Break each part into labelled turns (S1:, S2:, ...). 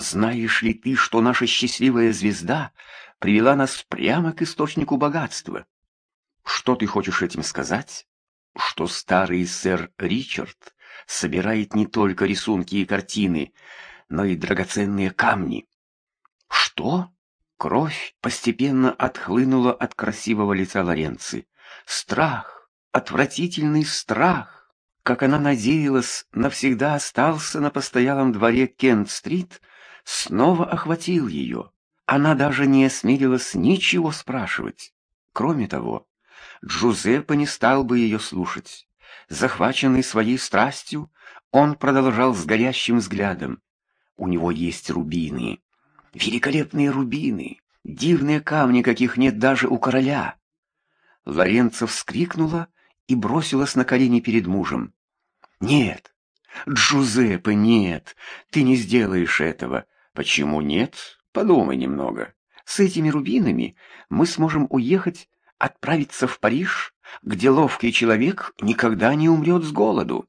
S1: Знаешь ли ты, что наша счастливая звезда привела нас прямо к источнику богатства? Что ты хочешь этим сказать? Что старый сэр Ричард собирает не только рисунки и картины, но и драгоценные камни. Что? Кровь постепенно отхлынула от красивого лица Лоренци. Страх, отвратительный страх, как она надеялась, навсегда остался на постоялом дворе Кент-стрит, снова охватил ее. Она даже не осмелилась ничего спрашивать. Кроме того, Джузеппе не стал бы ее слушать. Захваченный своей страстью, он продолжал с горящим взглядом. У него есть рубины. Великолепные рубины, дивные камни, каких нет даже у короля. Лоренцо вскрикнула и бросилась на колени перед мужем. «Нет, Джузеппе, нет, ты не сделаешь этого. Почему нет? Подумай немного. С этими рубинами мы сможем уехать, отправиться в Париж, где ловкий человек никогда не умрет с голоду.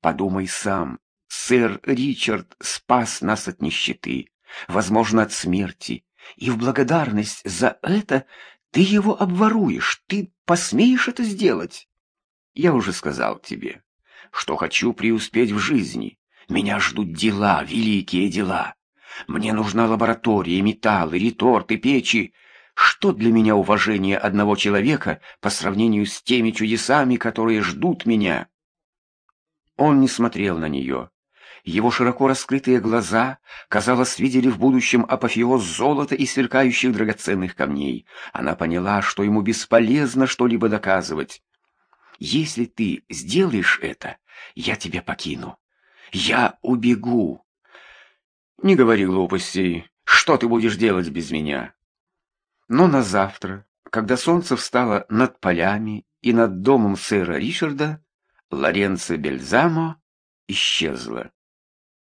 S1: Подумай сам, сэр Ричард спас нас от нищеты, возможно, от смерти, и в благодарность за это ты его обворуешь, ты посмеешь это сделать? Я уже сказал тебе, что хочу преуспеть в жизни. Меня ждут дела, великие дела. Мне нужна лаборатория, металлы, реторты, печи. Что для меня уважение одного человека по сравнению с теми чудесами, которые ждут меня? Он не смотрел на нее. Его широко раскрытые глаза, казалось, видели в будущем апофеоз золота и сверкающих драгоценных камней. Она поняла, что ему бесполезно что-либо доказывать. «Если ты сделаешь это, я тебя покину. Я убегу». «Не говори глупостей. Что ты будешь делать без меня?» Но на завтра, когда солнце встало над полями и над домом сэра Ричарда, Лоренцо Бельзамо исчезла.